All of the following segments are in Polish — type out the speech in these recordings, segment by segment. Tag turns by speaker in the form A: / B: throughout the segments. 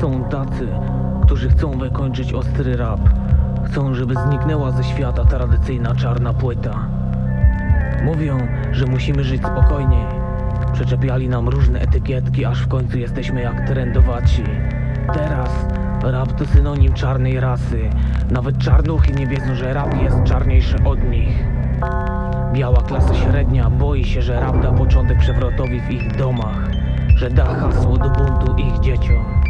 A: Są tacy, którzy chcą wykończyć ostry rap. Chcą, żeby zniknęła ze świata tradycyjna czarna płyta. Mówią, że musimy żyć spokojniej. Przyczepiali nam różne etykietki, aż w końcu jesteśmy jak trendowaci. Teraz rap to synonim czarnej rasy. Nawet czarnuchy nie wiedzą, że rap jest czarniejszy od nich. Biała klasa średnia boi się, że rap da początek przewrotowi w ich domach, że da hasło do buntu ich dzieciom.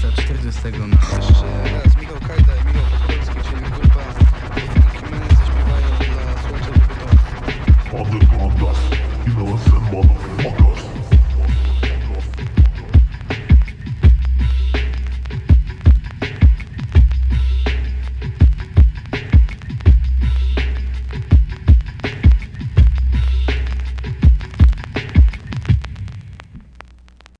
B: 340 na Jeszcze raz, Michał Kajda i Michał Kukulski, czyli grupa Funky zaśpiewają
C: dla słuchaczy Wygodowskich. Other Condas, you know.